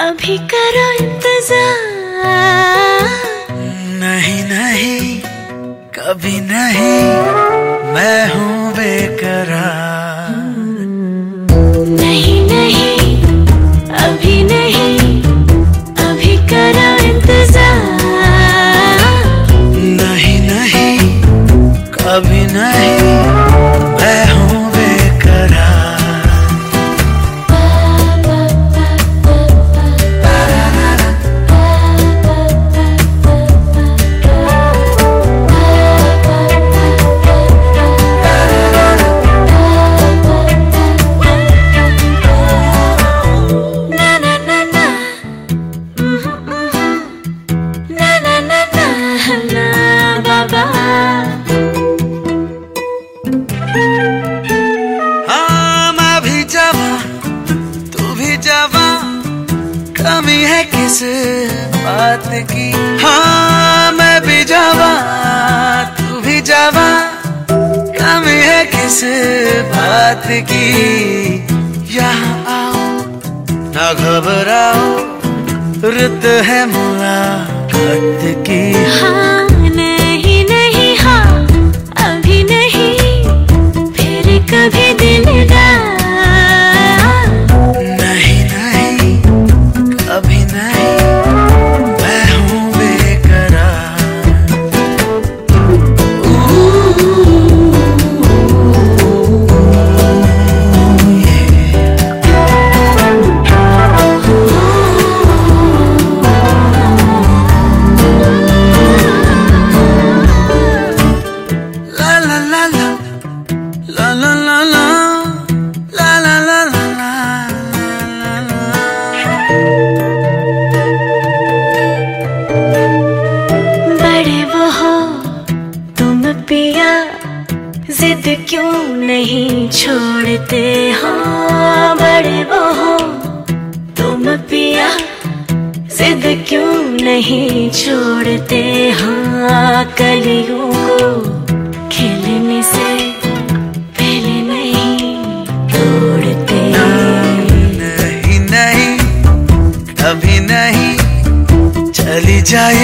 अभी करो इंतज़ार। नहीं नहीं कभी नहीं मैं हूँ बेकरार। नहीं नहीं अभी नहीं अभी करो इंतज़ार। नहीं नहीं कभी नहीं कमी है किस बात की? हाँ मैं भी जावा तू भी जावा कमी है किस बात की? यहाँ आओ, ना घबराओ, रुत है मुलाकात की। हाँ। क्यों नहीं छोड़ते? हो, बड़े बहो, तुम पिया, जिद क्यों नहीं छोड़ते? हाँ कलियों को खिलने से पहले नहीं तोड़ते। नहीं नहीं कभी नहीं, चली जाए